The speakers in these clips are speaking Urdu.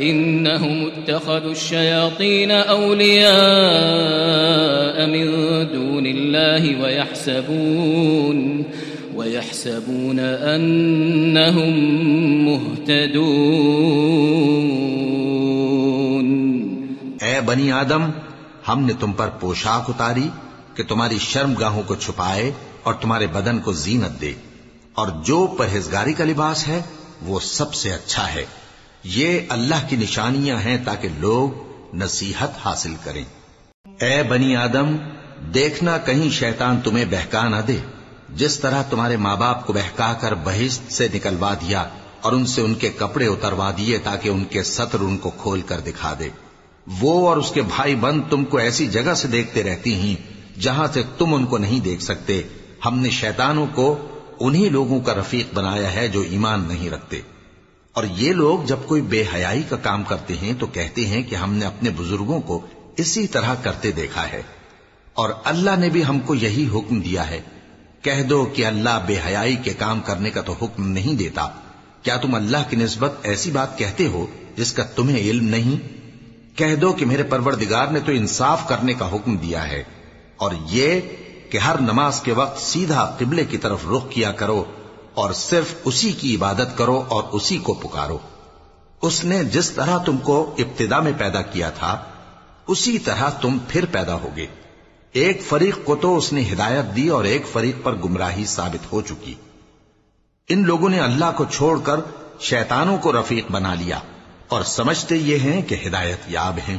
إنهم اتخذوا الشياطين أولياء من دون الله ويحسبون ويحسبون أنهم مهتدون. اے بنی آدم، ہم نے تم پر پوشاک اتاری کہ تمہاری شرم گاہوں کو چھپائے اور تمہارے بدن کو زینت دے، اور جو پرہیزگاری کا لباس ہے، وہ سب سے اچھا ہے۔ یہ اللہ کی نشانیاں ہیں تاکہ لوگ نصیحت حاصل کریں۔ اے بنی آدم، دیکھنا کہیں شیطان تمہیں بہکا نہ دے۔ جس طرح تمہارے ماں باپ کو بہکا کر بہشت سے نکلوا دیا اور ان سے ان کے کپڑے اتروا دیے تاکہ ان کے سطر ان کو کھول کر دکھا دے۔ وہ اور اس کے بھائی بند تم کو ایسی جگہ سے دیکھتے رہتی ہیں جہاں سے تم ان کو نہیں دیکھ سکتے۔ ہم نے شیطانوں کو انہی لوگوں کا رفیق بنایا ہے جو ایمان نہیں رکھتے۔ اور یہ لوگ جب کوئی بے حیائی کا کام کرتے ہیں تو کہتے ہیں کہ ہم نے اپنے بزرگوں کو اسی طرح کرتے دیکھا ہے اور اللہ نے بھی ہم کو یہی حکم دیا ہے۔ کہہ دو کہ اللہ بے حیائی کے کام کرنے کا تو حکم نہیں دیتا۔ کیا تم اللہ کی نسبت ایسی بات کہتے ہو جس کا تمہیں علم نہیں؟ کہہ دو کہ میرے پروردگار نے تو انصاف کرنے کا حکم دیا ہے۔ اور یہ کہ ہر نماز کے وقت سیدھا قبلے کی طرف رخ کیا کرو۔ اور صرف اسی کی عبادت کرو اور اسی کو پکارو۔ اس نے جس طرح تم کو ابتدا میں پیدا کیا تھا، اسی طرح تم پھر پیدا ہوگے۔ ایک فریق کو تو اس نے ہدایت دی اور ایک فریق پر گمراہی ثابت ہو چکی۔ ان لوگوں نے اللہ کو چھوڑ کر شیطانوں کو رفیق بنا لیا اور سمجھتے یہ ہیں کہ ہدایت یاب ہیں۔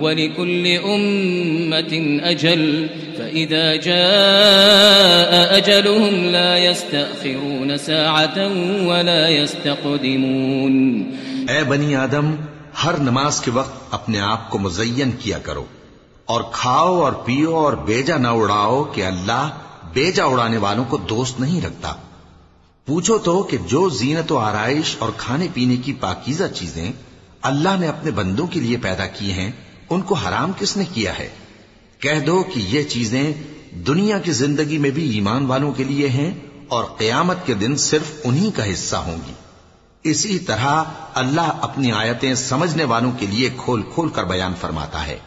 ولكل أمة أجل، فإذا جاء أجلهم لا يستأخرون ساعة ولا يستقدمون. اے بنی آدم، ہر نماز کے وقت اپنے آپ کو مزین کیا کرو اور کھاؤ اور پیو اور بیجا نہ اڑاؤ کہ اللہ بیجا اڑانے والوں کو دوست نہیں رکھتا۔ پوچھو تو کہ جو زینت و آرائش اور کھانے پینے کی پاکیزہ چیزیں اللہ نے اپنے بندوں کے لیے پیدا کی ہیں ان کو حرام کس نے کیا ہے؟ کہہ دو کہ یہ چیزیں دنیا کی زندگی میں بھی ایمان والوں کے لیے ہیں اور قیامت کے دن صرف انہی کا حصہ ہوں گی۔ اسی طرح اللہ اپنی آیتیں سمجھنے والوں کے لیے کھول کھول کر بیان فرماتا ہے۔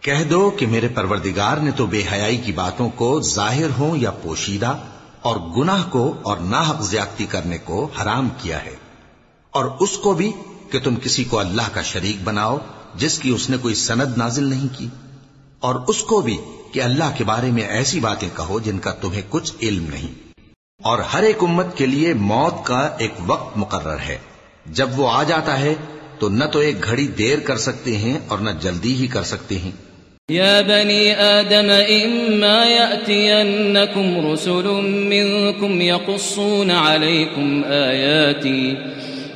کہہ دو کہ میرے پروردگار نے تو بے حیائی کی باتوں کو ظاہر ہوں یا پوشیدہ اور گناہ کو اور ناحق زیادتی کرنے کو حرام کیا ہے۔ اور اس کو بھی کہ تم کسی کو اللہ کا شریک بناؤ جس کی اس نے کوئی سند نازل نہیں کی، اور اس کو بھی کہ اللہ کے بارے میں ایسی باتیں کہو جن کا تمہیں کچھ علم نہیں۔ اور ہر ایک امت کے لیے موت کا ایک وقت مقرر ہے۔ جب وہ آ جاتا ہے تو نہ تو ایک گھڑی دیر کر سکتے ہیں اور نہ جلدی ہی کر سکتے ہیں۔ يا بني آدم إما يأتينكم رسل منكم يقصون عليكم آياتي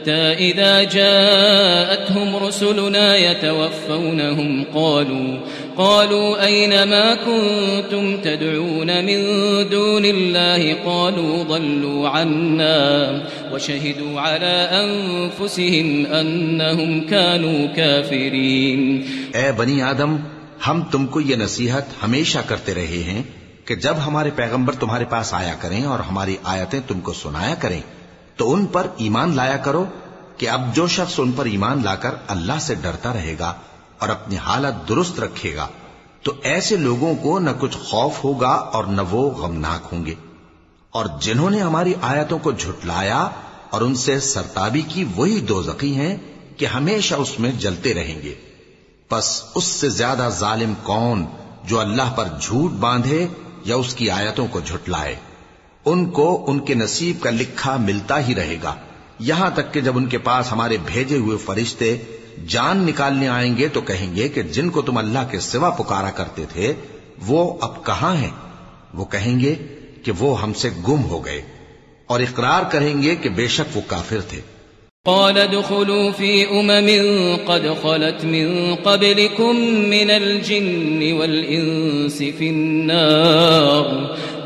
حتى إذا جاءتهم رسلنا يتوفونهم قالوا قالوا أين ما كنتم تدعون من دون الله؟ قالوا ضلوا عنا وشهدوا على أنفسهم أنهم كانوا كافرين. اے بنی آدم، ہم تم کو یہ نصیحت ہمیشہ کرتے رہے ہیں کہ جب ہمارے پیغمبر تمہارے پاس آیا کریں اور ہماری آیتیں تم کو سنایا کریں تو ان پر ایمان لایا کرو کہ اب جو شخص ان پر ایمان لا کر اللہ سے ڈرتا رہے گا اور اپنی حالت درست رکھے گا، تو ایسے لوگوں کو نہ کچھ خوف ہوگا اور نہ وہ غمناک ہوں گے۔ اور جنہوں نے ہماری آیتوں کو جھٹلایا اور ان سے سرتابی کی وہی دو زخی ہیں کہ ہمیشہ اس میں جلتے رہیں گے۔ پس اس سے زیادہ ظالم کون جو اللہ پر جھوٹ باندھے یا اس کی آیتوں کو جھٹلائے؟ ان کو ان کے نصیب کا لکھا ملتا ہی رہے گا۔ یہاں تک کہ جب ان کے پاس ہمارے بھیجے ہوئے فرشتے جان نکالنے آئیں گے تو کہیں گے کہ جن کو تم اللہ کے سوا پکارا کرتے تھے، وہ اب کہاں ہیں؟ وہ کہیں گے کہ وہ ہم سے گم ہو گئے اور اقرار کریں گے کہ بے شک وہ کافر تھے۔ قال ادخلوا في أمم قد خلت من قبلكم من الجن والإنس في النار۔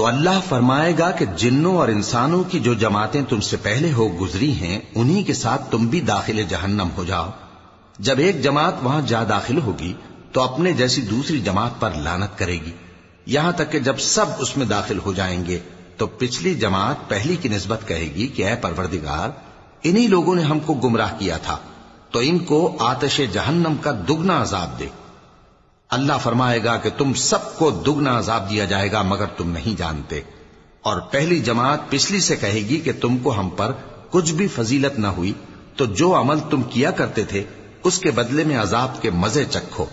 تو اللہ فرمائے گا کہ جنوں اور انسانوں کی جو جماعتیں تم سے پہلے ہو گزری ہیں، انہی کے ساتھ تم بھی داخل جہنم ہو جاؤ۔ جب ایک جماعت وہاں جا داخل ہوگی، تو اپنے جیسی دوسری جماعت پر لانت کرے گی۔ یہاں تک کہ جب سب اس میں داخل ہو جائیں گے، تو پچھلی جماعت پہلی کی نسبت کہے گی کہ اے پروردگار، انہی لوگوں نے ہم کو گمراہ کیا تھا۔ تو ان کو آتش جہنم کا دگنا عذاب دے۔ اللہ فرمائے گا کہ تم سب کو دگنا عذاب دیا جائے گا، مگر تم نہیں جانتے۔ اور پہلی جماعت پچھلی سے کہے گی کہ تم کو ہم پر کچھ بھی فضیلت نہ ہوئی، تو جو عمل تم کیا کرتے تھے، اس کے بدلے میں عذاب کے مزے چکھو۔